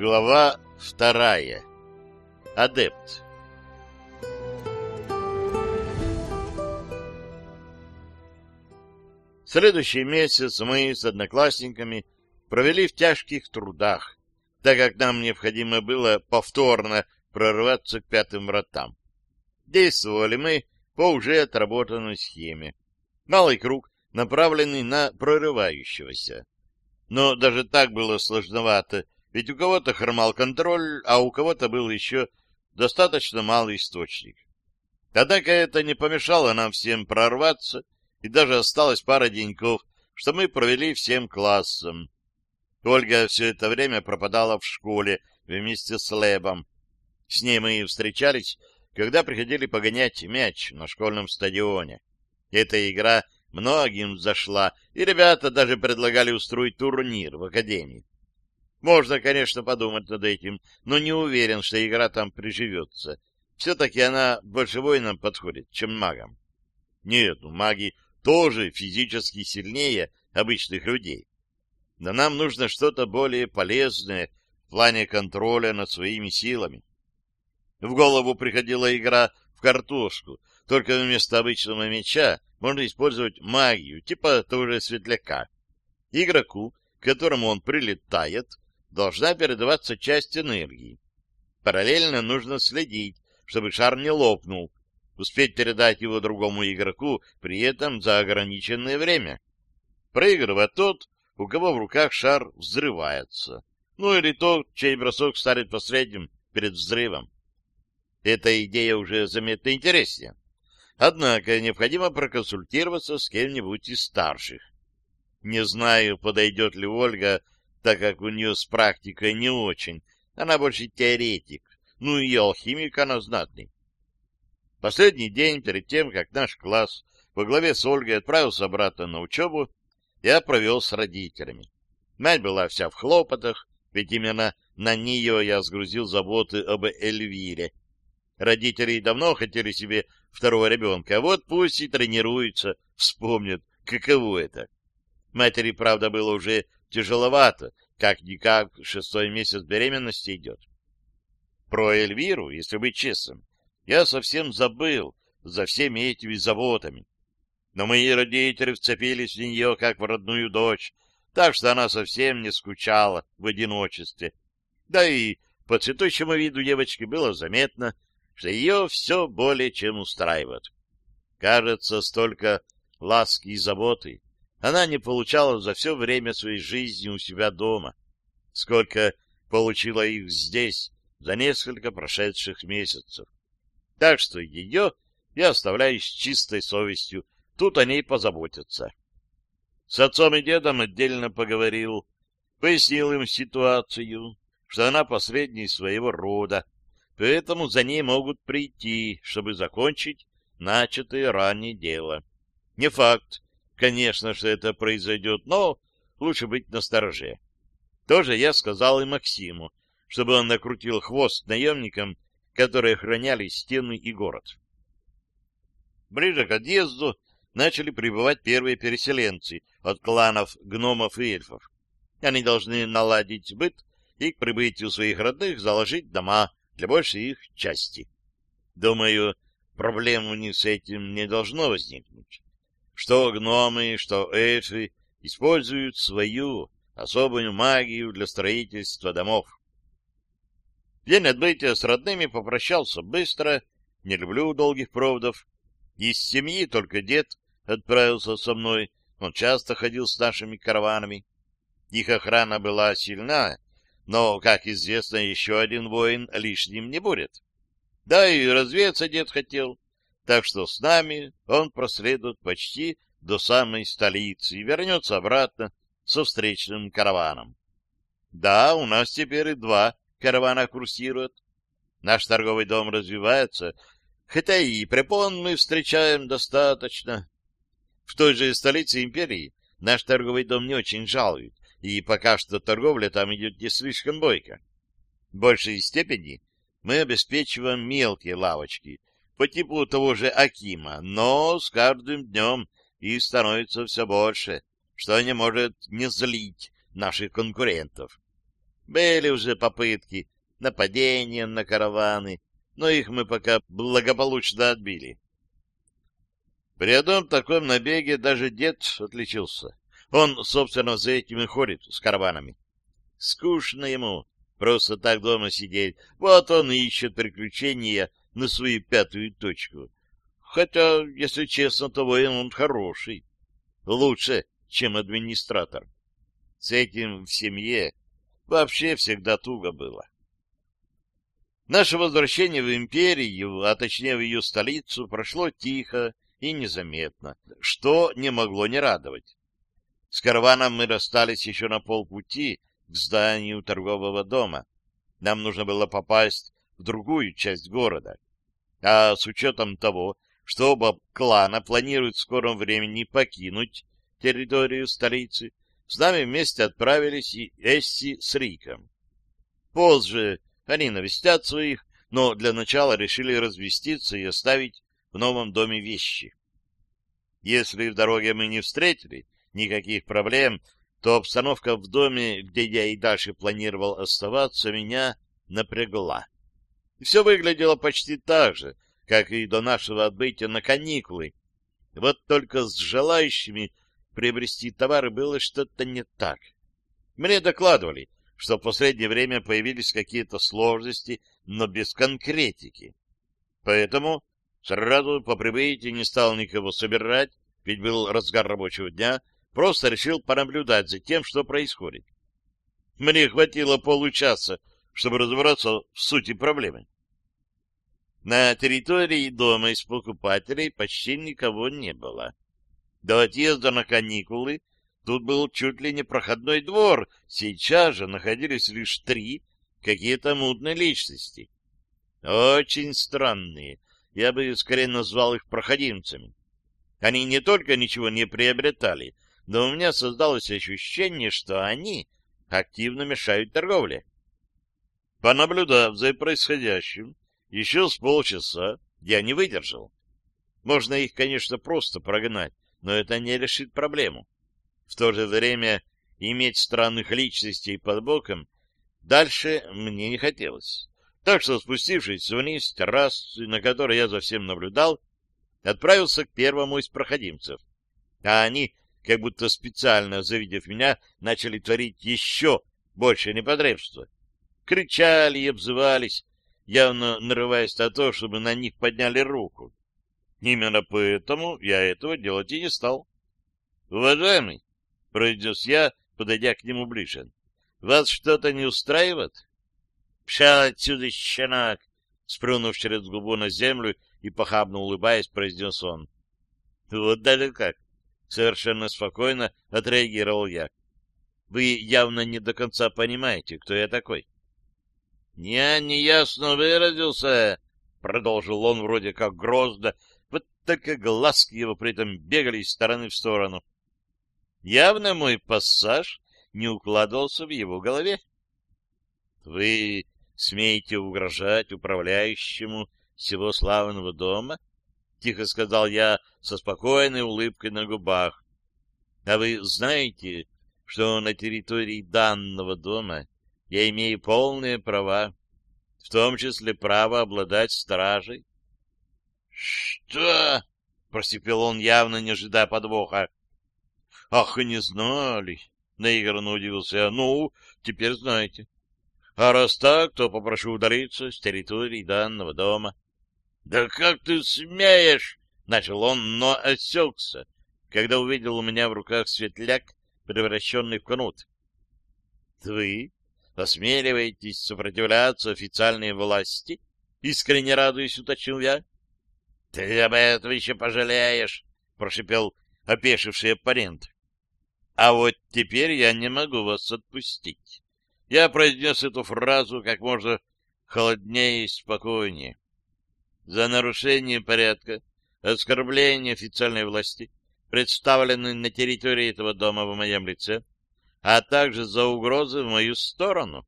Глава вторая. Адепт. Следующий месяц мы с одноклассниками провели в тяжких трудах, так как нам необходимо было повторно прорваться к пятым вратам. Действовали мы по уже отработанной схеме. Малый круг, направленный на прорывающегося. Но даже так было сложновато, ведь у кого-то хромал контроль, а у кого-то был еще достаточно малый источник. Однако это не помешало нам всем прорваться, и даже осталось пара деньков, что мы провели всем классом. Ольга все это время пропадала в школе вместе с Лебом. С ней мы встречались, когда приходили погонять мяч на школьном стадионе. Эта игра многим зашла, и ребята даже предлагали устроить турнир в академии. Можно, конечно, подумать над этим, но не уверен, что игра там приживется. Все-таки она больше воинам подходит, чем магам. Нет, ну маги тоже физически сильнее обычных людей. Но нам нужно что-то более полезное в плане контроля над своими силами. В голову приходила игра в картошку, только вместо обычного меча можно использовать магию, типа того же светляка. Игроку, к которому он прилетает, должна передаваться часть энергии. Параллельно нужно следить, чтобы шар не лопнул, успеть передать его другому игроку, при этом за ограниченное время. Проигрывает тот, у кого в руках шар взрывается. Ну или тот, чей бросок станет последним перед взрывом. Эта идея уже заметно интереснее. Однако необходимо проконсультироваться с кем-нибудь из старших. Не знаю, подойдет ли Ольга, так как у нее с практикой не очень. Она больше теоретик. Ну и алхимик она знатный. Последний день перед тем, как наш класс во главе с Ольгой отправился обратно на учебу, я провел с родителями. Мать была вся в хлопотах, ведь именно на нее я сгрузил заботы об Эльвире. Родители давно хотели себе второго ребенка, а вот пусть и тренируются, вспомнят, каково это. Матери, правда, было уже тяжеловато, как-никак шестой месяц беременности идет. Про Эльвиру, если быть честным, я совсем забыл за всеми этими заботами. Но мои родители вцепились в нее, как в родную дочь, так что она совсем не скучала в одиночестве. Да и по цветущему виду девочки было заметно, что ее все более чем устраивает. Кажется, столько ласки и заботы она не получала за все время своей жизни у себя дома, сколько получила их здесь за несколько прошедших месяцев. Так что ее я оставляю с чистой совестью, тут о ней позаботятся. С отцом и дедом отдельно поговорил, пояснил им ситуацию, что она последний своего рода, поэтому за ней могут прийти, чтобы закончить начатое ранее дело. Не факт, конечно, что это произойдет, но лучше быть настороже. Тоже я сказал и Максиму, чтобы он накрутил хвост наемникам, которые охраняли стены и город. Ближе к отъезду начали прибывать первые переселенцы от кланов гномов и эльфов. Они должны наладить быт и к прибытию своих родных заложить дома, для большей их части. Думаю, проблем у них с этим не должно возникнуть. Что гномы, что эльфы используют свою особую магию для строительства домов. день отбытия с родными попрощался быстро, не люблю долгих проводов. Из семьи только дед отправился со мной, он часто ходил с нашими караванами. Их охрана была сильна, но, как известно, еще один воин лишним не будет. Да и развеяться дед хотел, так что с нами он проследует почти до самой столицы и вернется обратно со встречным караваном. Да, у нас теперь и два каравана курсируют. Наш торговый дом развивается, хотя и препон мы встречаем достаточно. В той же столице империи наш торговый дом не очень жалует, и пока что торговля там идет не слишком бойко. В большей степени мы обеспечиваем мелкие лавочки по типу того же Акима, но с каждым днем их становится все больше, что не может не злить наших конкурентов. Были уже попытки нападения на караваны, но их мы пока благополучно отбили. При одном таком набеге даже дед отличился. Он, собственно, за этим и ходит с караванами. Скучно ему просто так дома сидеть. Вот он и ищет приключения на свою пятую точку. Хотя, если честно, то воин он хороший. Лучше, чем администратор. С этим в семье вообще всегда туго было. Наше возвращение в империю, а точнее в ее столицу, прошло тихо и незаметно, что не могло не радовать. С караваном мы расстались еще на полпути к зданию торгового дома. Нам нужно было попасть в другую часть города. А с учетом того, что оба клана планируют в скором времени покинуть территорию столицы, с нами вместе отправились и Эсси с Риком. Позже они навестят своих, но для начала решили развеститься и оставить в новом доме вещи. Если в дороге мы не встретили никаких проблем, то обстановка в доме, где я и дальше планировал оставаться, меня напрягла. И все выглядело почти так же, как и до нашего отбытия на каникулы. Вот только с желающими приобрести товары было что-то не так. Мне докладывали, что в последнее время появились какие-то сложности, но без конкретики. Поэтому сразу по прибытии не стал никого собирать, ведь был разгар рабочего дня, просто решил понаблюдать за тем, что происходит. Мне хватило получаса, чтобы разобраться в сути проблемы. На территории дома из покупателей почти никого не было. До отъезда на каникулы тут был чуть ли не проходной двор, сейчас же находились лишь три какие-то мутные личности. Очень странные, я бы скорее назвал их проходимцами. Они не только ничего не приобретали, но у меня создалось ощущение, что они активно мешают торговле. Понаблюдав за происходящим, еще с полчаса я не выдержал. Можно их, конечно, просто прогнать, но это не решит проблему. В то же время иметь странных личностей под боком дальше мне не хотелось. Так что, спустившись вниз с на которой я за всем наблюдал, отправился к первому из проходимцев. А они, как будто специально завидев меня, начали творить еще больше непотребства. Кричали и обзывались, явно нарываясь на то, чтобы на них подняли руку. Именно поэтому я этого делать и не стал. — Уважаемый, — произнес я, подойдя к нему ближе, — вас что-то не устраивает? — Пшал отсюда, щенок! — сплюнув через губу на землю и похабно улыбаясь, произнес он. — Вот даже как! — совершенно спокойно отреагировал я. — Вы явно не до конца понимаете, кто я такой. — «Я неясно выразился», — продолжил он вроде как грозно, вот только глазки его при этом бегали из стороны в сторону. Явно мой пассаж не укладывался в его голове. «Вы смеете угрожать управляющему всего славного дома?» — тихо сказал я со спокойной улыбкой на губах. «А вы знаете, что на территории данного дома я имею полные права, в том числе право обладать стражей. — Что? — просипел он, явно не ожидая подвоха. — Ах, не знали! — наигранно удивился Ну, теперь знаете. А раз так, то попрошу удалиться с территории данного дома. — Да как ты смеешь? — начал он, но осекся, когда увидел у меня в руках светляк, превращенный в кнут. — Вы осмеливаетесь сопротивляться официальной власти? Искренне радуясь, уточнил я. — Ты об этом еще пожалеешь, — прошипел опешивший оппонент. — А вот теперь я не могу вас отпустить. Я произнес эту фразу как можно холоднее и спокойнее. За нарушение порядка, оскорбление официальной власти, представленной на территории этого дома в моем лице, а также за угрозы в мою сторону.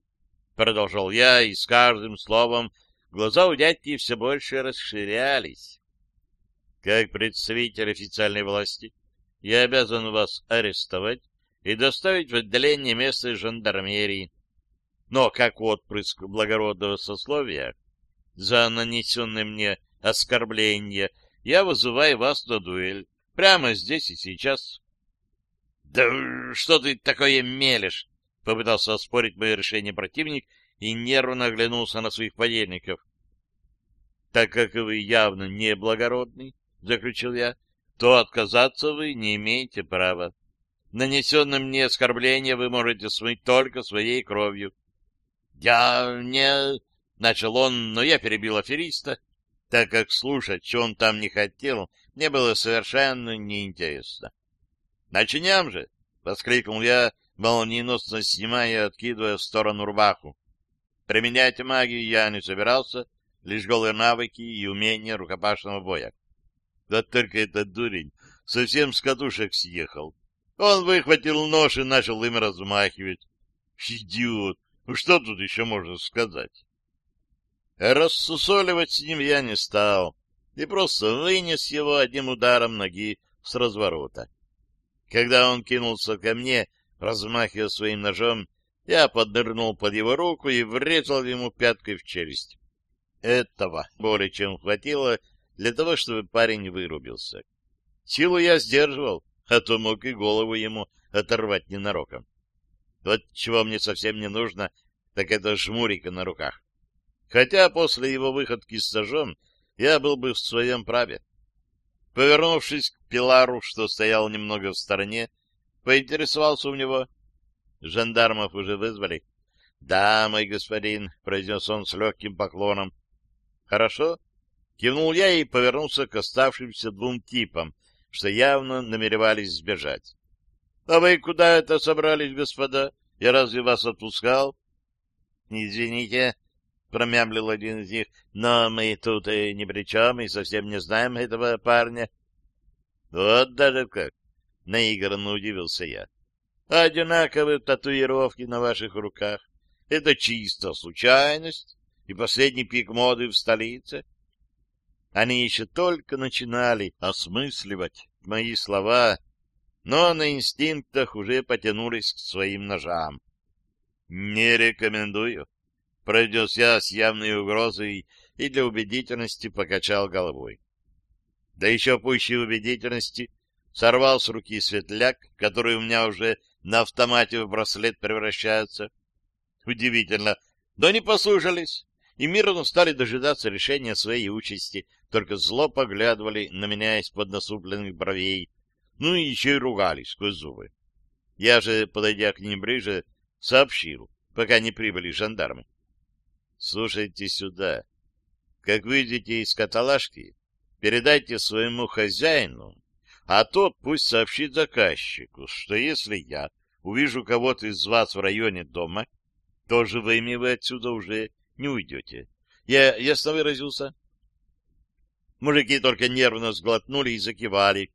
Продолжал я, и с каждым словом глаза у дядьки все больше расширялись. Как представитель официальной власти, я обязан вас арестовать и доставить в отделение местной жандармерии. но как отпрыск благородного сословия за нанесенное мне оскорбление я вызываю вас на дуэль прямо здесь и сейчас. — Да что ты такое мелешь? — попытался оспорить мое решение противник и нервно оглянулся на своих подельников. — Так как вы явно не благородный, — заключил я, — то отказаться вы не имеете права. Нанесенное мне оскорбление вы можете смыть только своей кровью. — Я не... — начал он, но я перебил афериста, так как слушать, что он там не хотел, мне было совершенно неинтересно. — Начнем же! — воскликнул я, молниеносно снимая и откидывая в сторону рубаху. Применять магию я не собирался, лишь голые навыки и умения рукопашного боя. Да только этот дурень совсем с катушек съехал. Он выхватил нож и начал им размахивать. Идиот! Ну что тут еще можно сказать? Рассусоливать с ним я не стал и просто вынес его одним ударом ноги с разворота. Когда он кинулся ко мне, размахивая своим ножом, я поднырнул под его руку и врезал ему пяткой в челюсть. Этого более чем хватило для того, чтобы парень вырубился. Силу я сдерживал, а то мог и голову ему оторвать ненароком. Вот чего мне совсем не нужно, так это жмурика на руках. Хотя после его выходки с сажом я был бы в своем праве. Повернувшись к Пилару, что стоял немного в стороне, поинтересовался у него. Жандармов уже вызвали. — Да, мой господин, — произнес он с легким поклоном. — Хорошо. Кивнул я и повернулся к оставшимся двум типам, что явно намеревались сбежать. — А вы куда это собрались, господа? Я разве вас отпускал? — Извините, — промямлил один из них, — но мы тут и ни при чем, и совсем не знаем этого парня. — Вот даже как! — наигранно удивился я одинаковые татуировки на ваших руках. Это чисто случайность и последний пик моды в столице. Они еще только начинали осмысливать мои слова, но на инстинктах уже потянулись к своим ножам. «Не рекомендую», — произнес я с явной угрозой и для убедительности покачал головой. Да еще пуще убедительности сорвал с руки светляк, который у меня уже на автомате в браслет превращаются. Удивительно, но они послушались и мирно стали дожидаться решения своей участи, только зло поглядывали на меня из-под насупленных бровей, ну и еще и ругались сквозь зубы. Я же, подойдя к ним ближе, сообщил, пока не прибыли жандармы. Слушайте сюда. Как выйдете из каталажки, передайте своему хозяину, а тот пусть сообщит заказчику, что если я увижу кого-то из вас в районе дома, то живыми вы отсюда уже не уйдете. Я ясно выразился? Мужики только нервно сглотнули и закивали.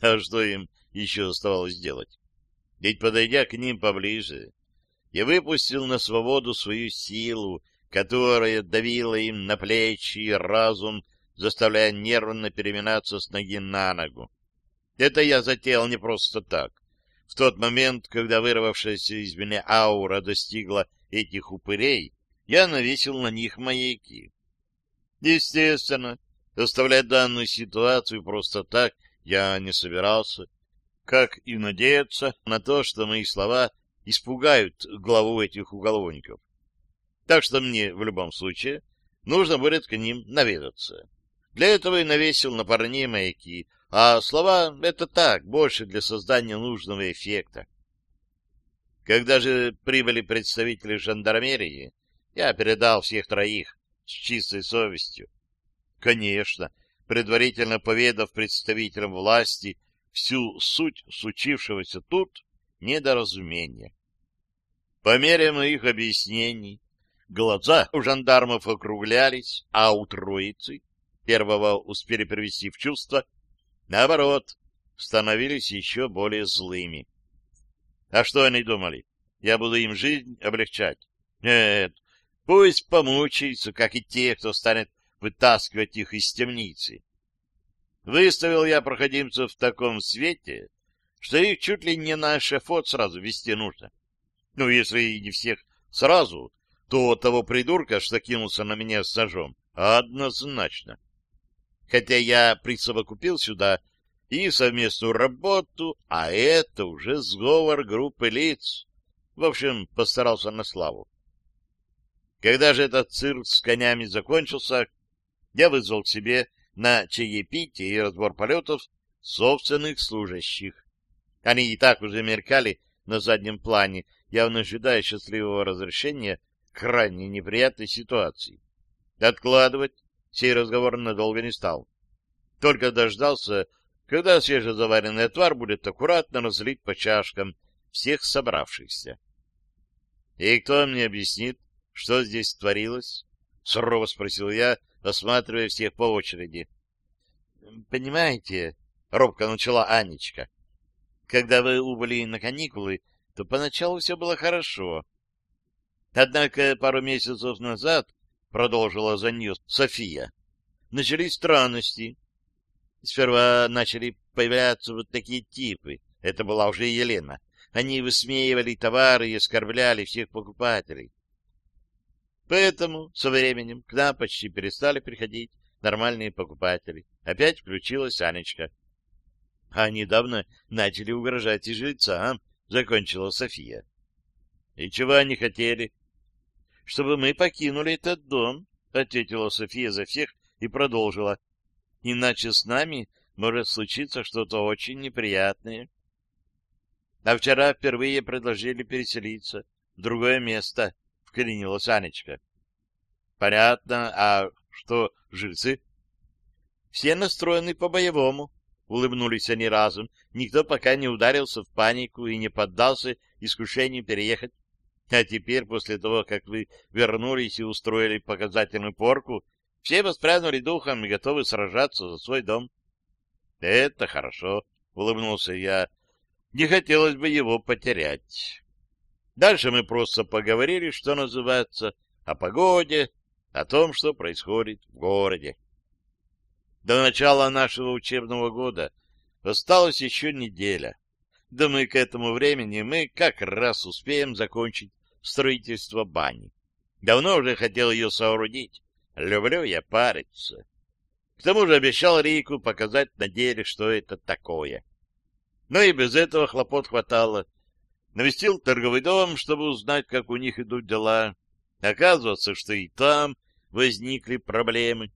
А что им еще оставалось делать? Ведь, подойдя к ним поближе, я выпустил на свободу свою силу, которая давила им на плечи и разум, заставляя нервно переминаться с ноги на ногу. Это я затеял не просто так. В тот момент, когда вырвавшаяся из меня аура достигла этих упырей, я навесил на них маяки. Естественно, оставлять данную ситуацию просто так я не собирался, как и надеяться на то, что мои слова испугают главу этих уголовников. Так что мне в любом случае нужно будет к ним наведаться. Для этого и навесил на парней маяки, а слова — это так, больше для создания нужного эффекта. Когда же прибыли представители жандармерии, я передал всех троих с чистой совестью. Конечно, предварительно поведав представителям власти всю суть случившегося тут недоразумения. По мере моих объяснений глаза у жандармов округлялись, а у троицы первого успели привести в чувство — Наоборот, становились еще более злыми. А что они думали? Я буду им жизнь облегчать? Нет, пусть помучаются, как и те, кто станет вытаскивать их из темницы. Выставил я проходимцев в таком свете, что их чуть ли не на эшафот сразу вести нужно. Ну, если и не всех сразу, то того придурка, что кинулся на меня с ножом, однозначно. Хотя я присовокупил сюда и совместную работу, а это уже сговор группы лиц. В общем, постарался на славу. Когда же этот цирк с конями закончился, я вызвал к себе на чаепитие и разбор полетов собственных служащих. Они и так уже меркали на заднем плане, явно ожидая счастливого разрешения крайне неприятной ситуации. Откладывать сей разговор надолго не стал. Только дождался, когда свежезаваренный отвар будет аккуратно разлить по чашкам всех собравшихся. — И кто мне объяснит, что здесь творилось? — сурово спросил я, осматривая всех по очереди. — Понимаете, — робко начала Анечка, — когда вы убыли на каникулы, то поначалу все было хорошо. Однако пару месяцев назад, — продолжила за нее София, — начались странности. Сперва начали появляться вот такие типы. Это была уже Елена. Они высмеивали товары и оскорбляли всех покупателей. Поэтому со временем к нам почти перестали приходить нормальные покупатели. Опять включилась Анечка. — А недавно начали угрожать и жильцам, — закончила София. — И чего они хотели? — Чтобы мы покинули этот дом, — ответила София за всех и продолжила. — Иначе с нами может случиться что-то очень неприятное. А вчера впервые предложили переселиться в другое место, — вклинилась Анечка. — Понятно. А что, жильцы? — Все настроены по-боевому, — улыбнулись они разом. Никто пока не ударился в панику и не поддался искушению переехать. А теперь, после того, как вы вернулись и устроили показательную порку, все воспрянули духом и готовы сражаться за свой дом. — Это хорошо, — улыбнулся я. Не хотелось бы его потерять. Дальше мы просто поговорили, что называется, о погоде, о том, что происходит в городе. До начала нашего учебного года осталась еще неделя. Думаю, к этому времени мы как раз успеем закончить строительство бани. Давно уже хотел ее соорудить. Люблю я париться. К тому же обещал Рику показать на деле, что это такое. Но и без этого хлопот хватало. Навестил торговый дом, чтобы узнать, как у них идут дела. Оказывается, что и там возникли проблемы.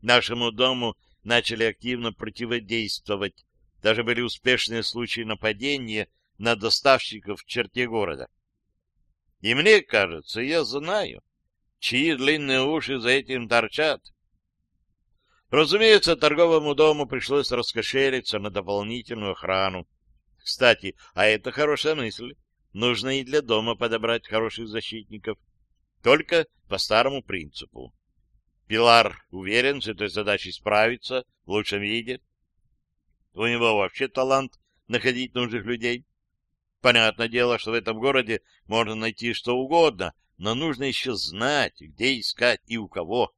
Нашему дому начали активно противодействовать. Даже были успешные случаи нападения на доставщиков в черте города. И мне кажется, я знаю, чьи длинные уши за этим торчат. Разумеется, торговому дому пришлось раскошелиться на дополнительную охрану. Кстати, а это хорошая мысль. Нужно и для дома подобрать хороших защитников. Только по старому принципу. Пилар уверен, с этой задачей справится в лучшем виде. У него вообще талант находить нужных людей. Понятное дело, что в этом городе можно найти что угодно, но нужно еще знать, где искать и у кого.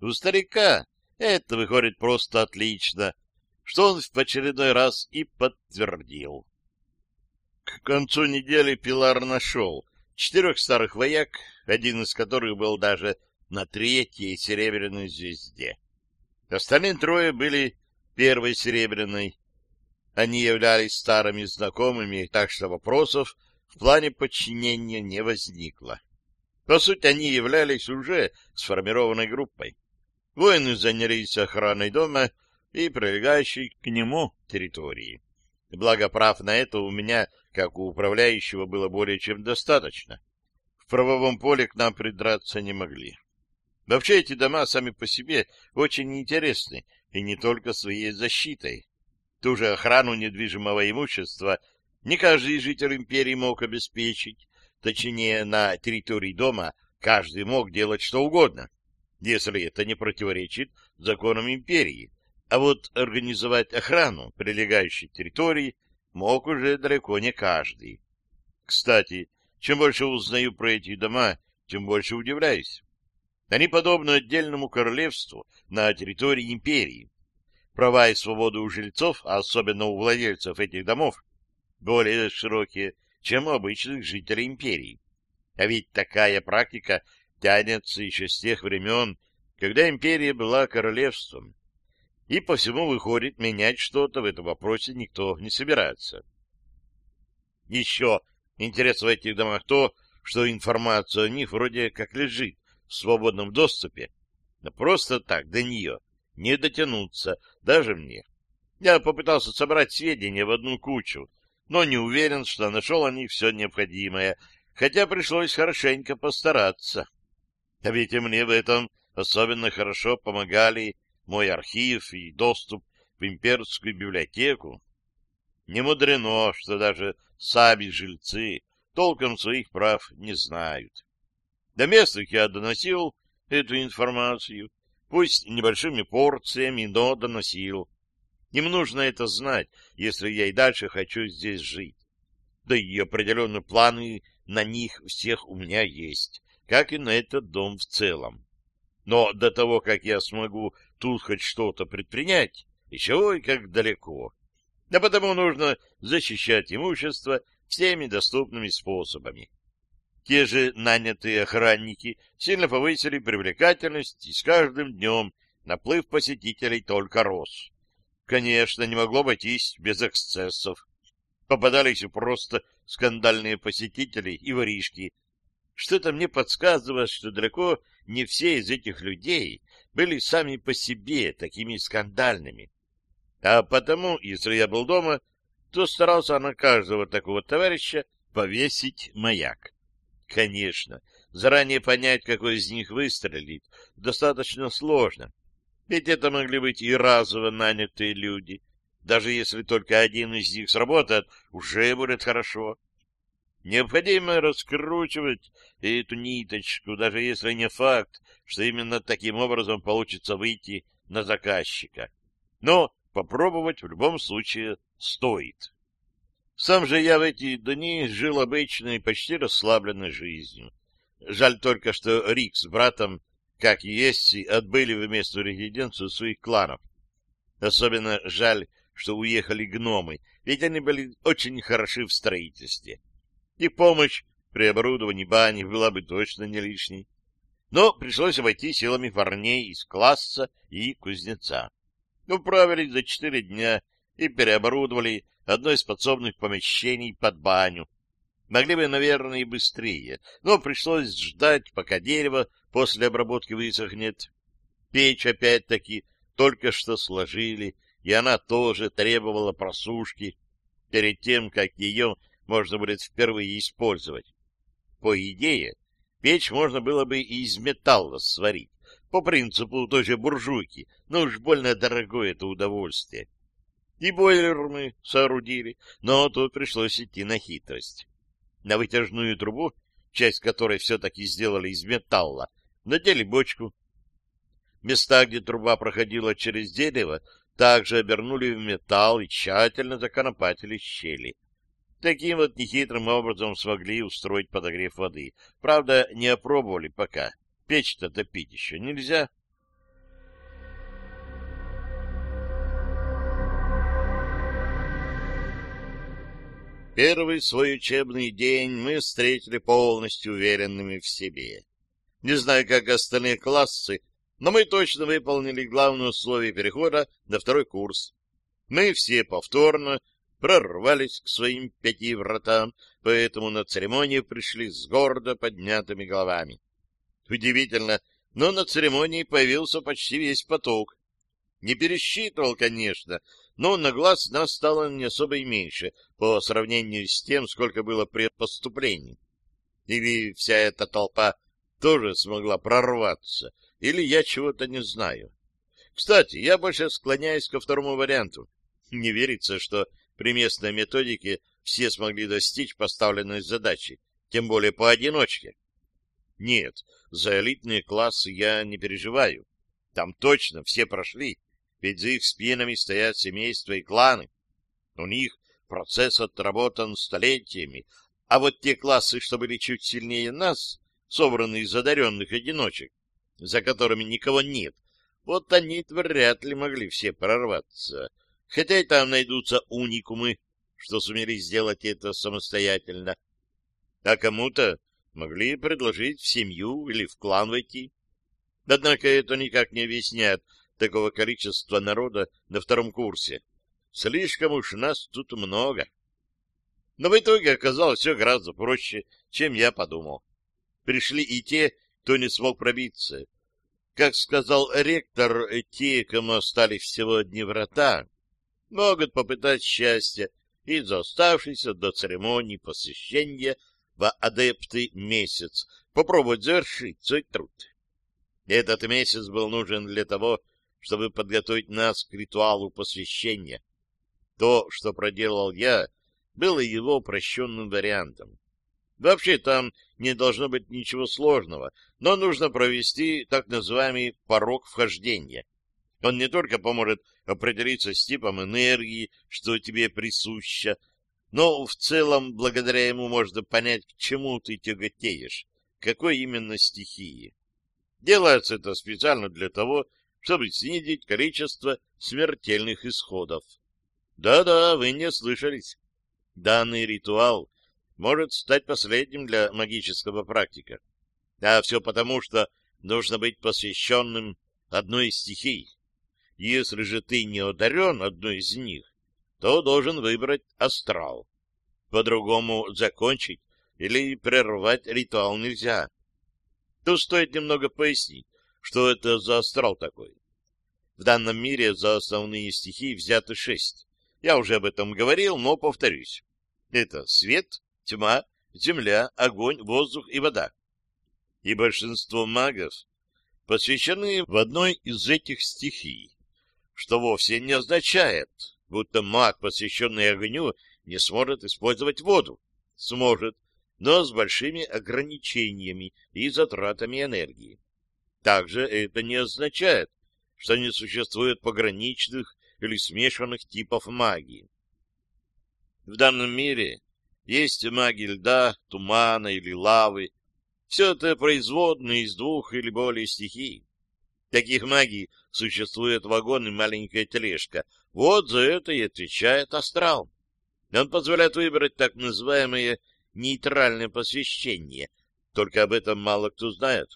У старика это выходит просто отлично, что он в очередной раз и подтвердил. К концу недели Пилар нашел четырех старых вояк, один из которых был даже на третьей серебряной звезде. Остальные трое были первой серебряной. Они являлись старыми знакомыми, так что вопросов в плане подчинения не возникло. По сути, они являлись уже сформированной группой. Воины занялись охраной дома и прилегающей к нему территории. Благо прав на это у меня, как у управляющего, было более чем достаточно. В правовом поле к нам придраться не могли. Вообще эти дома сами по себе очень интересны, и не только своей защитой. Ту же охрану недвижимого имущества не каждый житель империи мог обеспечить, точнее, на территории дома каждый мог делать что угодно если это не противоречит законам империи. А вот организовать охрану прилегающей территории мог уже далеко не каждый. Кстати, чем больше узнаю про эти дома, тем больше удивляюсь. Они подобны отдельному королевству на территории империи. Права и свободы у жильцов, а особенно у владельцев этих домов, более широкие, чем у обычных жителей империи. А ведь такая практика тянется еще с тех времен, когда империя была королевством. И по всему выходит, менять что-то в этом вопросе никто не собирается. Еще интерес в этих домах то, что информация о них вроде как лежит в свободном доступе, но просто так до нее не дотянуться даже мне. Я попытался собрать сведения в одну кучу, но не уверен, что нашел о них все необходимое, хотя пришлось хорошенько постараться. А ведь и мне в этом особенно хорошо помогали мой архив и доступ в имперскую библиотеку. Не мудрено, что даже сами жильцы толком своих прав не знают. До местных я доносил эту информацию, пусть небольшими порциями, но доносил. Им нужно это знать, если я и дальше хочу здесь жить. Да и определенные планы на них всех у меня есть, как и на этот дом в целом. Но до того, как я смогу тут хоть что-то предпринять, еще ой как далеко. А потому нужно защищать имущество всеми доступными способами. Те же нанятые охранники сильно повысили привлекательность, и с каждым днем наплыв посетителей только рос. Конечно, не могло обойтись без эксцессов. Попадались просто скандальные посетители и воришки. Что-то мне подсказывает, что далеко не все из этих людей были сами по себе такими скандальными. А потому, если я был дома, то старался на каждого такого товарища повесить маяк. Конечно, заранее понять, какой из них выстрелит, достаточно сложно. Ведь это могли быть и разово нанятые люди. Даже если только один из них сработает, уже будет хорошо. Необходимо раскручивать эту ниточку, даже если не факт, что именно таким образом получится выйти на заказчика. Но попробовать в любом случае стоит. Сам же я в эти дни жил обычной, почти расслабленной жизнью. Жаль только, что Рик с братом как есть, отбыли в местную резиденцию своих кланов. Особенно жаль, что уехали гномы, ведь они были очень хороши в строительстве. Их помощь при оборудовании бани была бы точно не лишней. Но пришлось обойти силами парней из класса и кузнеца. Управились за четыре дня и переоборудовали одно из подсобных помещений под баню, Могли бы, наверное, и быстрее, но пришлось ждать, пока дерево после обработки высохнет. Печь, опять-таки, только что сложили, и она тоже требовала просушки перед тем, как ее можно будет впервые использовать. По идее, печь можно было бы и из металла сварить, по принципу той же буржуйки, но уж больно дорогое это удовольствие. И бойлер мы соорудили, но тут пришлось идти на хитрость на вытяжную трубу, часть которой все-таки сделали из металла, надели бочку. Места, где труба проходила через дерево, также обернули в металл и тщательно законопатили щели. Таким вот нехитрым образом смогли устроить подогрев воды. Правда, не опробовали пока. Печь-то топить еще нельзя. Первый свой учебный день мы встретили полностью уверенными в себе. Не знаю, как остальные классы, но мы точно выполнили главное условие перехода на второй курс. Мы все повторно прорвались к своим пяти вратам, поэтому на церемонию пришли с гордо поднятыми головами. Удивительно, но на церемонии появился почти весь поток. Не пересчитывал, конечно, но на глаз нас стало не особо и меньше по сравнению с тем, сколько было при поступлении. Или вся эта толпа тоже смогла прорваться, или я чего-то не знаю. Кстати, я больше склоняюсь ко второму варианту. Не верится, что при местной методике все смогли достичь поставленной задачи, тем более поодиночке. Нет, за элитные классы я не переживаю. Там точно все прошли, ведь за их спинами стоят семейства и кланы. У них процесс отработан столетиями, а вот те классы, что были чуть сильнее нас, собранные из одаренных одиночек, за которыми никого нет, вот они вряд ли могли все прорваться. Хотя и там найдутся уникумы, что сумели сделать это самостоятельно. А кому-то могли предложить в семью или в клан войти. Однако это никак не объясняет такого количества народа на втором курсе. Слишком уж нас тут много. Но в итоге оказалось все гораздо проще, чем я подумал. Пришли и те, кто не смог пробиться. Как сказал ректор, те, кому остались всего одни врата, могут попытать счастье и за оставшийся до церемонии посвящения в адепты месяц попробовать завершить свой труд. Этот месяц был нужен для того, чтобы подготовить нас к ритуалу посвящения. То, что проделал я, было его упрощенным вариантом. Вообще там не должно быть ничего сложного, но нужно провести так называемый порог вхождения. Он не только поможет определиться с типом энергии, что тебе присуще, но в целом благодаря ему можно понять, к чему ты тяготеешь, какой именно стихии. Делается это специально для того, чтобы снизить количество смертельных исходов. Да-да, вы не слышались. Данный ритуал может стать последним для магического практика. А все потому, что нужно быть посвященным одной из стихий. Если же ты не одарен одной из них, то должен выбрать астрал. По-другому закончить или прервать ритуал нельзя. Тут стоит немного пояснить, что это за астрал такой. В данном мире за основные стихии взяты шесть. Я уже об этом говорил, но повторюсь. Это свет, тьма, земля, огонь, воздух и вода. И большинство магов посвящены в одной из этих стихий, что вовсе не означает, будто маг, посвященный огню, не сможет использовать воду. Сможет, но с большими ограничениями и затратами энергии. Также это не означает, что не существует пограничных или смешанных типов магии. В данном мире есть маги льда, тумана или лавы. Все это производные из двух или более стихий. Таких магий существует вагон и маленькая тележка. Вот за это и отвечает астрал. Он позволяет выбрать так называемое нейтральное посвящение, только об этом мало кто знает.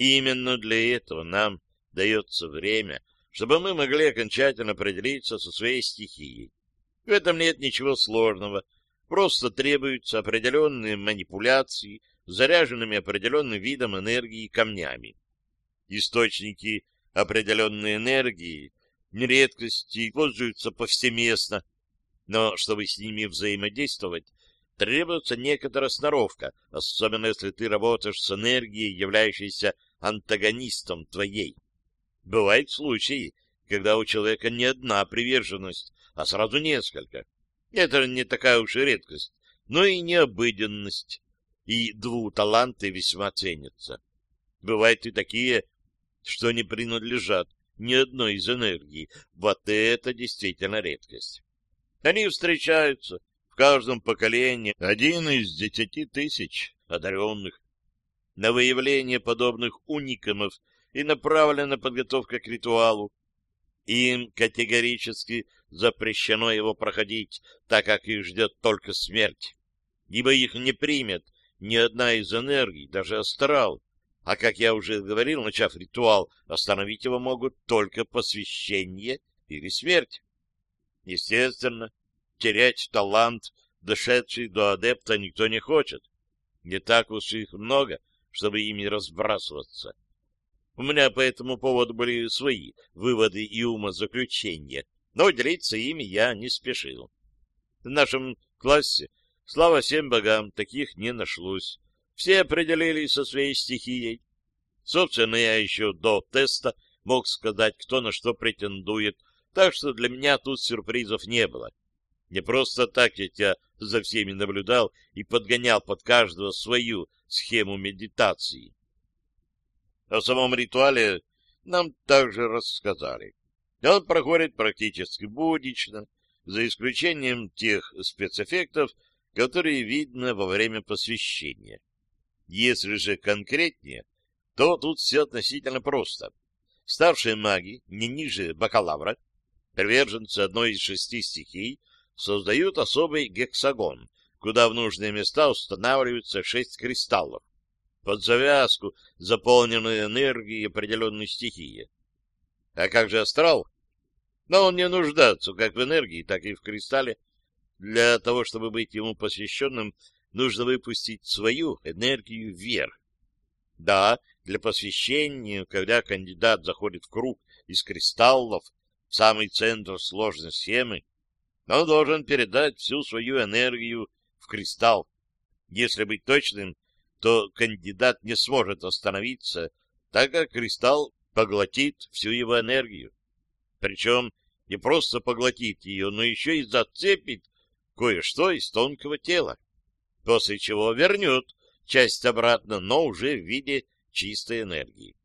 И именно для этого нам дается время, чтобы мы могли окончательно определиться со своей стихией. В этом нет ничего сложного, просто требуются определенные манипуляции заряженными определенным видом энергии камнями. Источники определенной энергии нередкости пользуются повсеместно, но чтобы с ними взаимодействовать, требуется некоторая сноровка, особенно если ты работаешь с энергией, являющейся антагонистом твоей. Бывают случаи, когда у человека не одна приверженность, а сразу несколько. Это не такая уж и редкость, но и необыденность, и двуталанты весьма ценятся. Бывают и такие, что не принадлежат ни одной из энергий. Вот это действительно редкость. Они встречаются в каждом поколении, один из десяти тысяч одаренных. На выявление подобных уникамов и направлена подготовка к ритуалу. Им категорически запрещено его проходить, так как их ждет только смерть, ибо их не примет ни одна из энергий, даже астрал, а, как я уже говорил, начав ритуал, остановить его могут только посвящение или смерть. Естественно, терять талант, дошедший до адепта, никто не хочет. Не так уж их много, чтобы ими разбрасываться. У меня по этому поводу были свои выводы и умозаключения, но делиться ими я не спешил. В нашем классе, слава всем богам, таких не нашлось. Все определились со своей стихией. Собственно, я еще до теста мог сказать, кто на что претендует, так что для меня тут сюрпризов не было. Не просто так я тебя за всеми наблюдал и подгонял под каждого свою схему медитации. О самом ритуале нам также рассказали. Он проходит практически буднично, за исключением тех спецэффектов, которые видно во время посвящения. Если же конкретнее, то тут все относительно просто. Ставшие маги, не ниже бакалавра, приверженцы одной из шести стихий, создают особый гексагон, куда в нужные места устанавливаются шесть кристаллов, под завязку, заполненную энергией определенной стихии. А как же астрал? Но он не нуждается как в энергии, так и в кристалле. Для того, чтобы быть ему посвященным, нужно выпустить свою энергию вверх. Да, для посвящения, когда кандидат заходит в круг из кристаллов, в самый центр сложной схемы, он должен передать всю свою энергию в кристалл. Если быть точным, то кандидат не сможет остановиться, так как кристалл поглотит всю его энергию. Причем не просто поглотит ее, но еще и зацепит кое-что из тонкого тела, после чего вернет часть обратно, но уже в виде чистой энергии.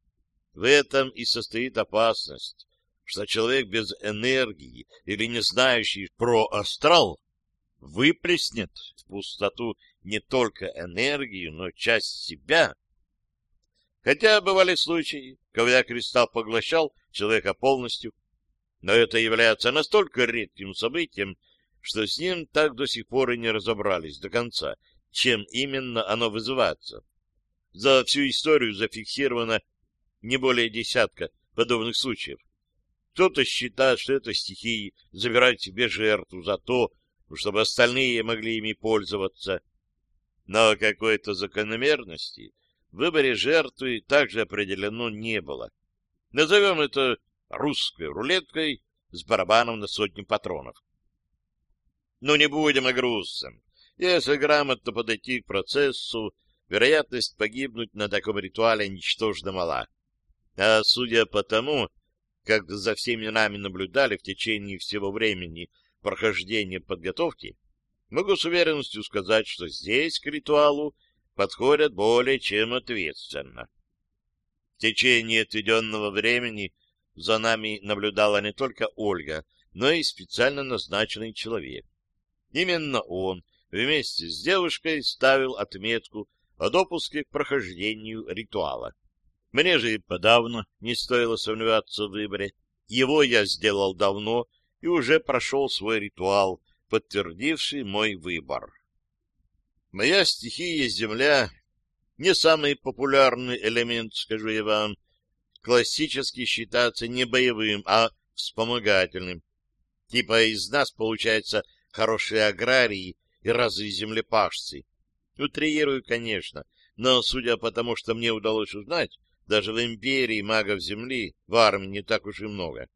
В этом и состоит опасность, что человек без энергии или не знающий про астрал выплеснет в пустоту не только энергию, но часть себя. Хотя бывали случаи, когда кристалл поглощал человека полностью, но это является настолько редким событием, что с ним так до сих пор и не разобрались до конца, чем именно оно вызывается. За всю историю зафиксировано не более десятка подобных случаев. Кто-то считает, что это стихии забирают себе жертву за то, чтобы остальные могли ими пользоваться. Но какой-то закономерности в выборе жертвы также определено не было. Назовем это русской рулеткой с барабаном на сотню патронов. Но не будем о грустном. Если грамотно подойти к процессу, вероятность погибнуть на таком ритуале ничтожно мала. А судя по тому, как за всеми нами наблюдали в течение всего времени прохождения подготовки, могу с уверенностью сказать, что здесь к ритуалу подходят более чем ответственно. В течение отведенного времени за нами наблюдала не только Ольга, но и специально назначенный человек. Именно он вместе с девушкой ставил отметку о допуске к прохождению ритуала. Мне же и подавно не стоило сомневаться в выборе. Его я сделал давно и уже прошел свой ритуал, подтвердивший мой выбор. Моя стихия — земля — не самый популярный элемент, скажу я вам, классически считается не боевым, а вспомогательным. Типа из нас получается хорошие аграрии и разные землепашцы. Утрирую, конечно, но, судя по тому, что мне удалось узнать, даже в империи магов Земли в армии не так уж и много.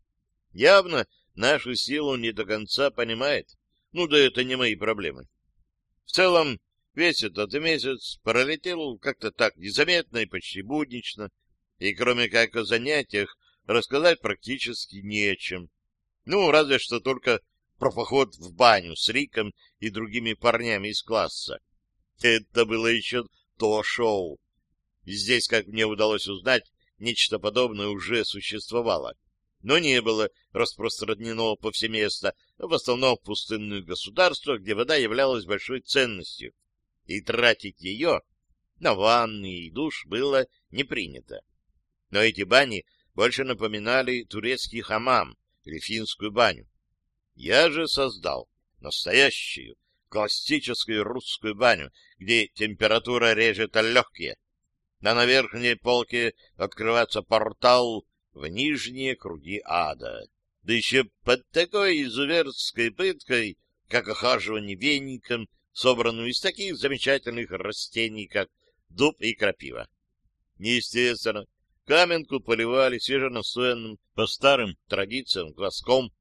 Явно нашу силу не до конца понимает. Ну да это не мои проблемы. В целом, весь этот месяц пролетел как-то так незаметно и почти буднично, и кроме как о занятиях рассказать практически нечем. Ну, разве что только про поход в баню с Риком и другими парнями из класса. Это было еще то шоу. Здесь, как мне удалось узнать, нечто подобное уже существовало, но не было распространено повсеместно, в основном в пустынных государствах, где вода являлась большой ценностью, и тратить ее на ванны и душ было не принято. Но эти бани больше напоминали турецкий хамам или финскую баню. Я же создал настоящую классическую русскую баню, где температура режет легкие, а на верхней полке открывается портал в нижние круги ада. Да еще под такой изуверской пыткой, как охаживание веником, собранным из таких замечательных растений, как дуб и крапива. Естественно, каменку поливали свеженастоянным по старым традициям кваском.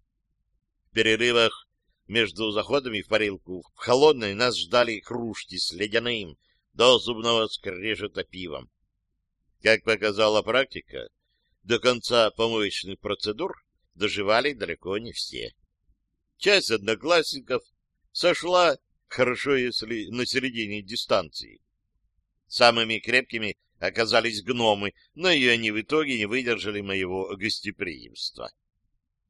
В перерывах между заходами в парилку в холодной нас ждали кружки с ледяным, до зубного скрежета пивом. Как показала практика, до конца помоечных процедур доживали далеко не все. Часть одноклассников сошла, хорошо если на середине дистанции. Самыми крепкими оказались гномы, но и они в итоге не выдержали моего гостеприимства.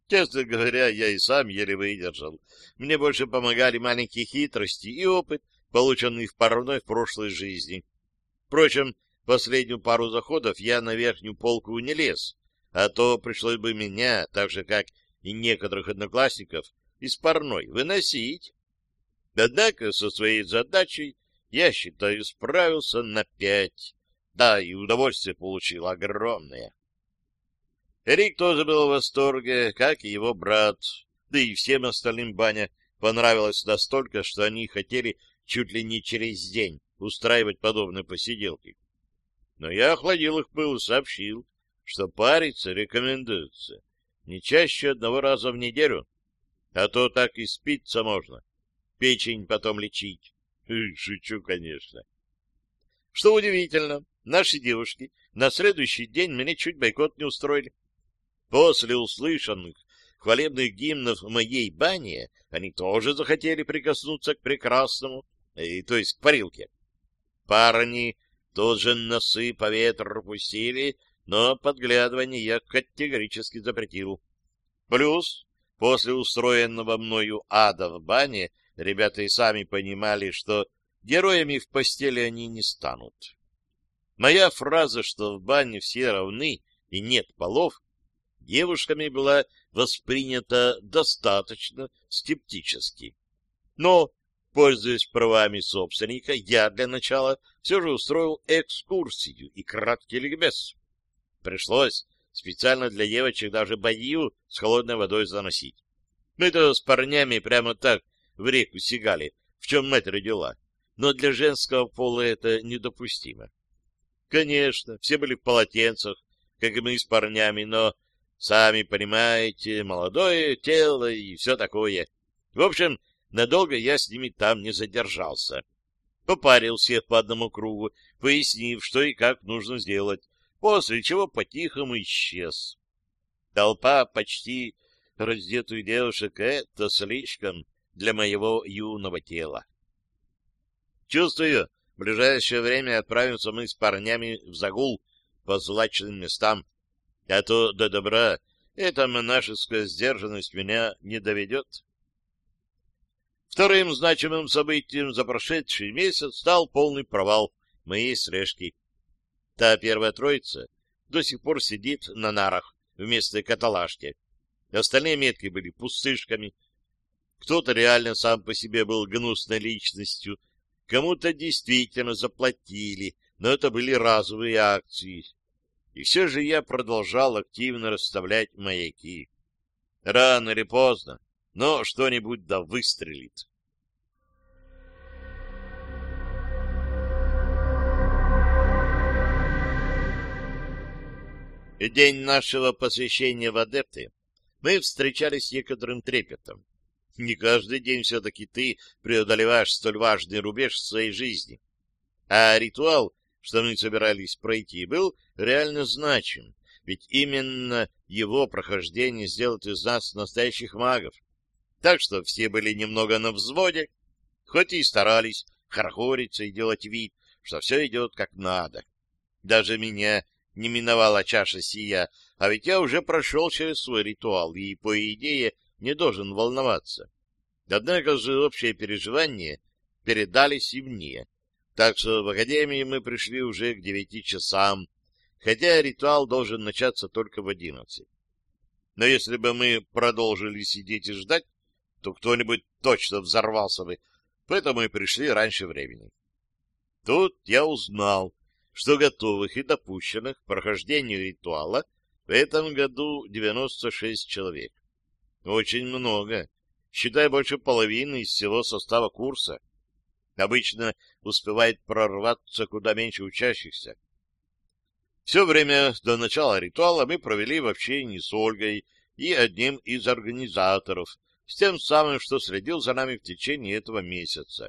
Честно говоря, я и сам еле выдержал. Мне больше помогали маленькие хитрости и опыт, полученный в парной в прошлой жизни. Впрочем, последнюю пару заходов я на верхнюю полку не лез, а то пришлось бы меня, так же, как и некоторых одноклассников, из парной выносить. Однако со своей задачей я, считаю, справился на пять. Да, и удовольствие получил огромное. Эрик тоже был в восторге, как и его брат, да и всем остальным баня понравилась настолько, что они хотели чуть ли не через день устраивать подобные посиделки. Но я охладил их пыл и сообщил, что париться рекомендуется не чаще одного раза в неделю, а то так и спиться можно, печень потом лечить. Шучу, конечно. Что удивительно, наши девушки на следующий день меня чуть бойкот не устроили. После услышанных хвалебных гимнов моей бане они тоже захотели прикоснуться к прекрасному, и, то есть к парилке. Парни тоже носы по ветру пустили, но подглядывание я категорически запретил. Плюс, после устроенного мною ада в бане, ребята и сами понимали, что героями в постели они не станут. Моя фраза, что в бане все равны и нет полов, девушками была воспринята достаточно скептически. Но, пользуясь правами собственника, я для начала все же устроил экскурсию и краткий ликбез. Пришлось специально для девочек даже бадью с холодной водой заносить. Мы-то с парнями прямо так в реку сигали, в чем мать родила. Но для женского пола это недопустимо. Конечно, все были в полотенцах, как и мы с парнями, но Сами понимаете, молодое тело и все такое. В общем, надолго я с ними там не задержался. Попарил всех по одному кругу, пояснив, что и как нужно сделать, после чего по-тихому исчез. Толпа почти раздетых девушек — это слишком для моего юного тела. Чувствую, в ближайшее время отправимся мы с парнями в загул по злачным местам, а то до добра эта монашеская сдержанность меня не доведет. Вторым значимым событием за прошедший месяц стал полный провал моей слежки. Та первая троица до сих пор сидит на нарах вместо каталажки. Остальные метки были пустышками. Кто-то реально сам по себе был гнусной личностью, кому-то действительно заплатили, но это были разовые акции. И все же я продолжал активно расставлять маяки. Рано или поздно, но что-нибудь да выстрелит. день нашего посвящения в адепты мы встречались с некоторым трепетом. Не каждый день все-таки ты преодолеваешь столь важный рубеж в своей жизни. А ритуал что мы собирались пройти, был реально значим, ведь именно его прохождение сделает из нас настоящих магов. Так что все были немного на взводе, хоть и старались хорохориться и делать вид, что все идет как надо. Даже меня не миновала чаша сия, а ведь я уже прошел через свой ритуал и, по идее, не должен волноваться. Однако же общее переживание передались и мне. Так что в академии мы пришли уже к девяти часам, хотя ритуал должен начаться только в одиннадцать. Но если бы мы продолжили сидеть и ждать, то кто-нибудь точно взорвался бы, поэтому и пришли раньше времени. Тут я узнал, что готовых и допущенных к прохождению ритуала в этом году 96 человек. Очень много, считай больше половины из всего состава курса. Обычно успевает прорваться куда меньше учащихся. Все время до начала ритуала мы провели в общении с Ольгой и одним из организаторов, с тем самым, что следил за нами в течение этого месяца.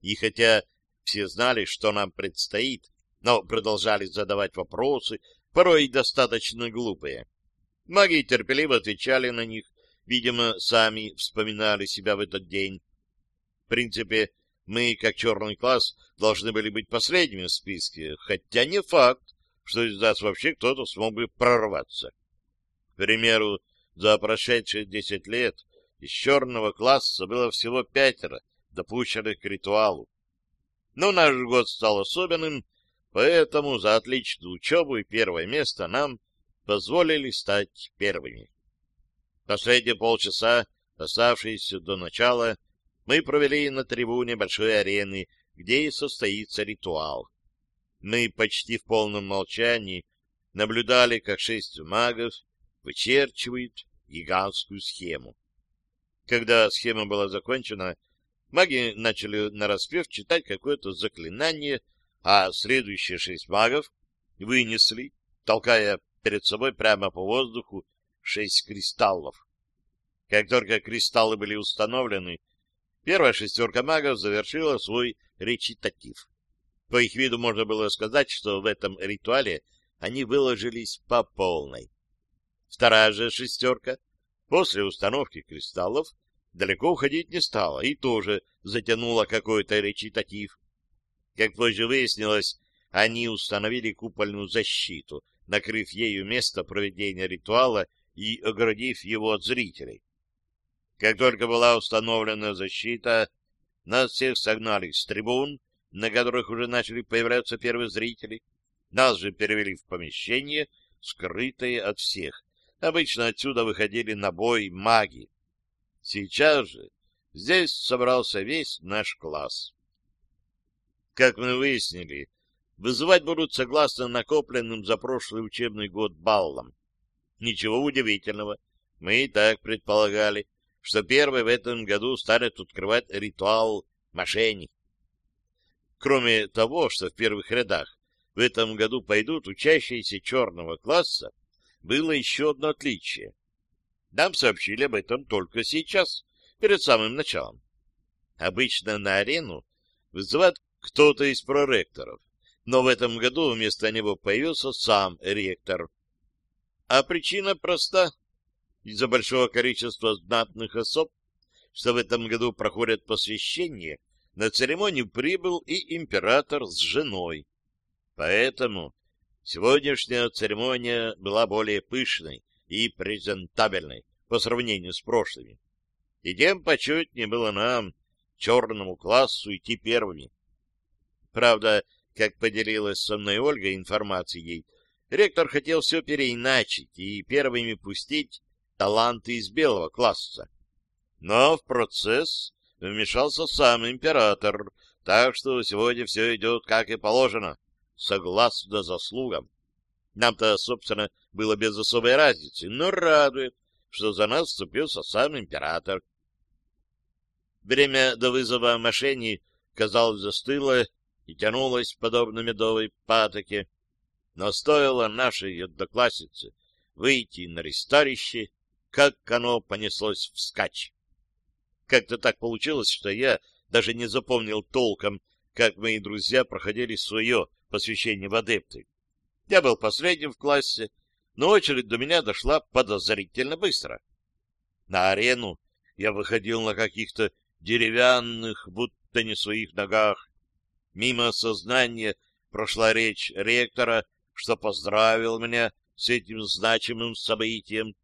И хотя все знали, что нам предстоит, но продолжали задавать вопросы, порой достаточно глупые. Маги терпеливо отвечали на них, видимо, сами вспоминали себя в этот день. В принципе, мы, как черный класс, должны были быть последними в списке, хотя не факт, что из нас вообще кто-то смог бы прорваться. К примеру, за прошедшие десять лет из черного класса было всего пятеро, допущенных к ритуалу. Но наш год стал особенным, поэтому за отличную учебу и первое место нам позволили стать первыми. Последние полчаса, оставшиеся до начала, мы провели на трибуне большой арены, где и состоится ритуал. Мы почти в полном молчании наблюдали, как шесть магов вычерчивают гигантскую схему. Когда схема была закончена, маги начали нараспев читать какое-то заклинание, а следующие шесть магов вынесли, толкая перед собой прямо по воздуху, шесть кристаллов. Как только кристаллы были установлены, первая шестерка магов завершила свой речитатив. По их виду можно было сказать, что в этом ритуале они выложились по полной. Вторая же шестерка после установки кристаллов далеко уходить не стала и тоже затянула какой-то речитатив. Как позже выяснилось, они установили купольную защиту, накрыв ею место проведения ритуала и оградив его от зрителей. Как только была установлена защита, нас всех согнали с трибун, на которых уже начали появляться первые зрители. Нас же перевели в помещение, скрытое от всех. Обычно отсюда выходили на бой маги. Сейчас же здесь собрался весь наш класс. Как мы выяснили, вызывать будут согласно накопленным за прошлый учебный год баллам. Ничего удивительного. Мы и так предполагали, что первый в этом году станет открывать ритуал мошенник. Кроме того, что в первых рядах в этом году пойдут учащиеся черного класса, было еще одно отличие. Нам сообщили об этом только сейчас, перед самым началом. Обычно на арену вызывают кто-то из проректоров, но в этом году вместо него появился сам ректор. А причина проста из-за большого количества знатных особ, что в этом году проходят посвящение, на церемонию прибыл и император с женой. Поэтому сегодняшняя церемония была более пышной и презентабельной по сравнению с прошлыми. И тем почетнее было нам, черному классу, идти первыми. Правда, как поделилась со мной Ольга информацией, ректор хотел все переиначить и первыми пустить таланты из белого класса. Но в процесс вмешался сам император, так что сегодня все идет как и положено, согласно заслугам. Нам-то, собственно, было без особой разницы, но радует, что за нас вступился сам император. Время до вызова мошенни, казалось, застыло и тянулось, подобно медовой патоке, но стоило нашей одноклассице выйти на ресталище, как оно понеслось вскачь. Как-то так получилось, что я даже не запомнил толком, как мои друзья проходили свое посвящение в адепты. Я был последним в классе, но очередь до меня дошла подозрительно быстро. На арену я выходил на каких-то деревянных, будто не своих ногах. Мимо сознания прошла речь ректора, что поздравил меня с этим значимым событием,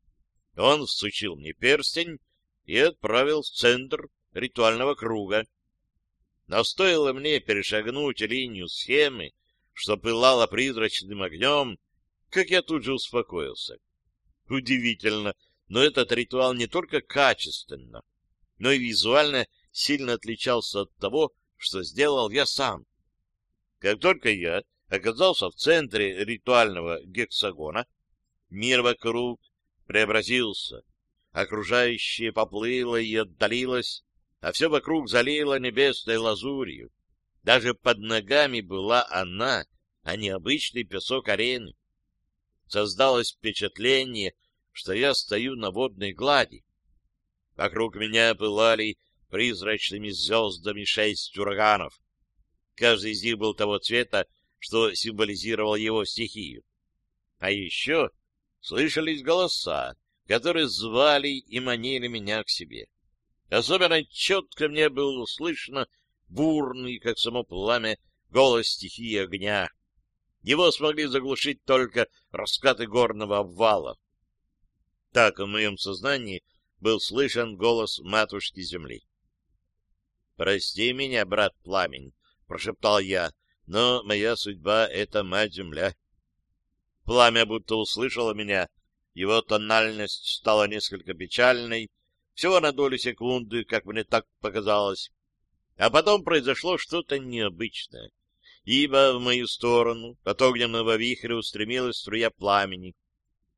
он всучил мне перстень и отправил в центр ритуального круга. Но стоило мне перешагнуть линию схемы, что пылала призрачным огнем, как я тут же успокоился. Удивительно, но этот ритуал не только качественно, но и визуально сильно отличался от того, что сделал я сам. Как только я оказался в центре ритуального гексагона, мир вокруг преобразился. Окружающее поплыло и отдалилось, а все вокруг залило небесной лазурью. Даже под ногами была она, а не обычный песок арены. Создалось впечатление, что я стою на водной глади. Вокруг меня пылали призрачными звездами шесть ураганов. Каждый из них был того цвета, что символизировал его стихию. А еще слышались голоса, которые звали и манили меня к себе. Особенно четко мне было слышно бурный, как само пламя, голос стихии огня. Его смогли заглушить только раскаты горного обвала. Так в моем сознании был слышен голос матушки земли. «Прости меня, брат Пламень», — прошептал я, — «но моя судьба — это мать-земля». Пламя будто услышало меня, его тональность стала несколько печальной, Всего на долю секунды, как мне так показалось. А потом произошло что-то необычное, ибо в мою сторону от огненного вихря устремилась струя пламени.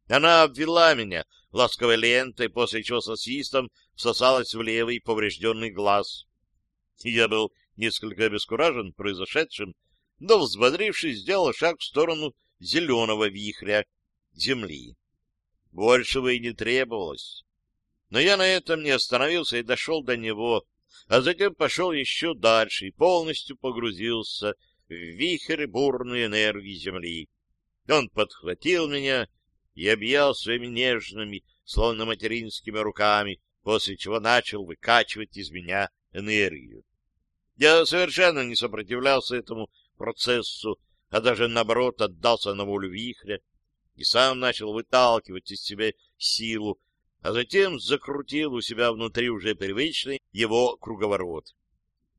Она обвела меня ласковой лентой, после чего со свистом всосалась в левый поврежденный глаз. Я был несколько обескуражен произошедшим, но, взбодрившись, сделал шаг в сторону зеленого вихря земли. Большего и не требовалось. Но я на этом не остановился и дошел до него, а затем пошел еще дальше и полностью погрузился в вихрь бурной энергии Земли. Он подхватил меня и объял своими нежными, словно материнскими руками, после чего начал выкачивать из меня энергию. Я совершенно не сопротивлялся этому процессу, а даже, наоборот, отдался на волю вихря и сам начал выталкивать из себя силу, а затем закрутил у себя внутри уже привычный его круговорот.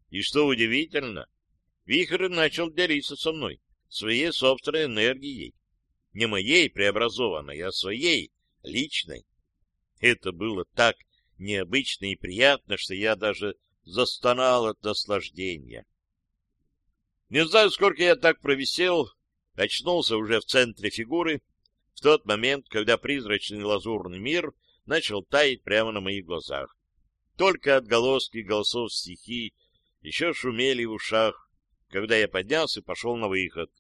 И что удивительно, вихрь начал делиться со мной своей собственной энергией, не моей преобразованной, а своей, личной. Это было так необычно и приятно, что я даже застонал от наслаждения. Не знаю, сколько я так провисел, очнулся уже в центре фигуры, в тот момент, когда призрачный лазурный мир начал таять прямо на моих глазах. Только отголоски голосов стихий еще шумели в ушах, когда я поднялся и пошел на выход.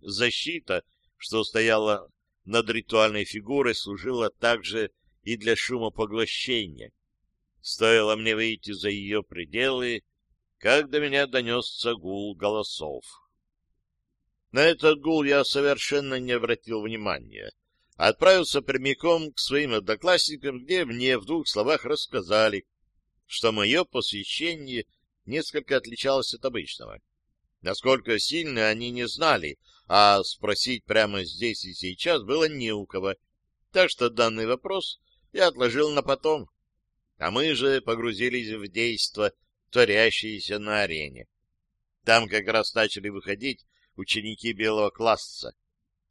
Защита, что стояла над ритуальной фигурой, служила также и для шумопоглощения. Стоило мне выйти за ее пределы, как до меня донесся гул голосов. На этот гул я совершенно не обратил внимания. Отправился прямиком к своим одноклассникам, где мне в двух словах рассказали, что мое посвящение несколько отличалось от обычного. Насколько сильно они не знали, а спросить прямо здесь и сейчас было не у кого. Так что данный вопрос я отложил на потом. А мы же погрузились в действо, творящееся на арене. Там как раз начали выходить ученики белого класса.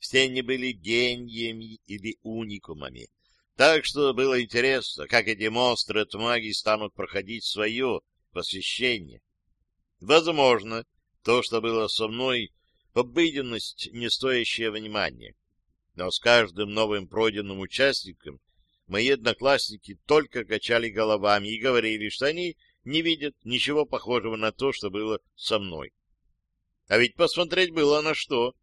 Все они были гениями или уникумами. Так что было интересно, как эти монстры от магии станут проходить свое посвящение. Возможно, то, что было со мной, обыденность, не стоящая внимания. Но с каждым новым пройденным участником мои одноклассники только качали головами и говорили, что они не видят ничего похожего на то, что было со мной. А ведь посмотреть было на что.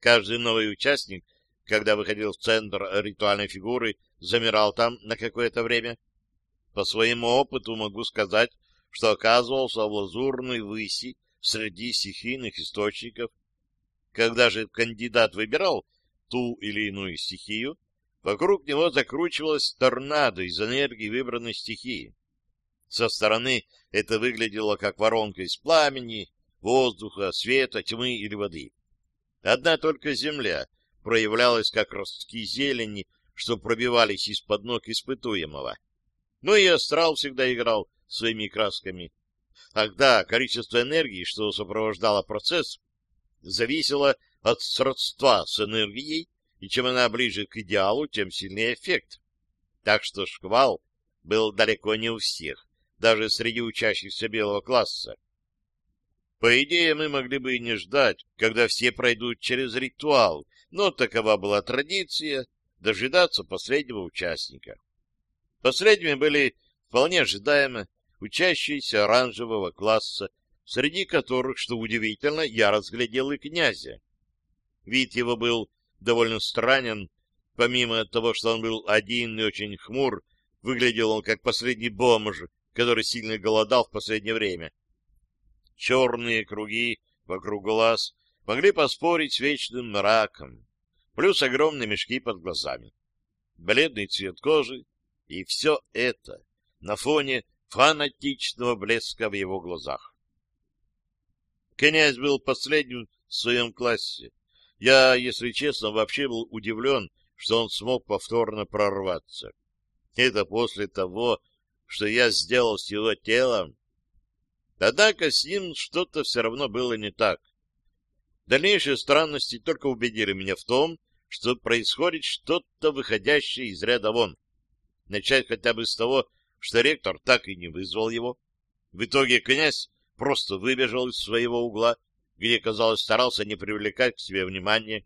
Каждый новый участник, когда выходил в центр ритуальной фигуры, замирал там на какое-то время. По своему опыту могу сказать, что оказывался в лазурной выси среди стихийных источников. Когда же кандидат выбирал ту или иную стихию, Вокруг него закручивалась торнадо из энергии выбранной стихии. Со стороны это выглядело как воронка из пламени, воздуха, света, тьмы или воды. Одна только земля проявлялась как ростки зелени, что пробивались из-под ног испытуемого. Ну и астрал всегда играл своими красками. Ах да, количество энергии, что сопровождало процесс, зависело от сродства с энергией и чем она ближе к идеалу, тем сильнее эффект. Так что шквал был далеко не у всех, даже среди учащихся белого класса. По идее, мы могли бы и не ждать, когда все пройдут через ритуал, но такова была традиция дожидаться последнего участника. Последними были вполне ожидаемо учащиеся оранжевого класса, среди которых, что удивительно, я разглядел и князя. Вид его был довольно странен. Помимо того, что он был один и очень хмур, выглядел он как последний бомж, который сильно голодал в последнее время. Черные круги вокруг глаз могли поспорить с вечным мраком, плюс огромные мешки под глазами, бледный цвет кожи, и все это на фоне фанатичного блеска в его глазах. Князь был последним в своем классе, я, если честно, вообще был удивлен, что он смог повторно прорваться. Это после того, что я сделал с его телом. Однако с ним что-то все равно было не так. Дальнейшие странности только убедили меня в том, что происходит что-то выходящее из ряда вон. Начать хотя бы с того, что ректор так и не вызвал его. В итоге князь просто выбежал из своего угла, где, казалось, старался не привлекать к себе внимания.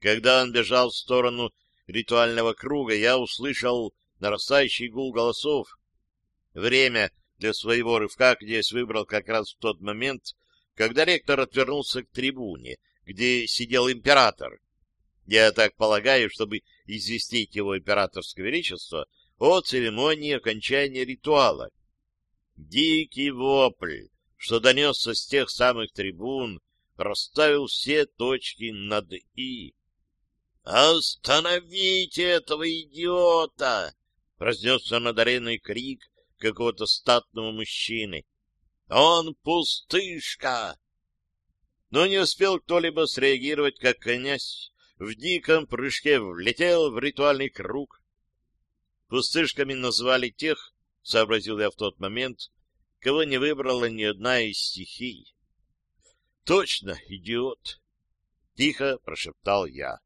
Когда он бежал в сторону ритуального круга, я услышал нарастающий гул голосов. Время для своего рывка князь выбрал как раз в тот момент, когда ректор отвернулся к трибуне, где сидел император. Я так полагаю, чтобы известить его императорское величество о церемонии окончания ритуала. Дикий вопль, что донесся с тех самых трибун, расставил все точки над «и». «Остановите этого идиота!» — разнесся над ареной крик какого-то статного мужчины. «Он пустышка!» Но не успел кто-либо среагировать, как князь в диком прыжке влетел в ритуальный круг. Пустышками назвали тех, — сообразил я в тот момент, — кого не выбрала ни одна из стихий. — Точно, идиот! — тихо прошептал я.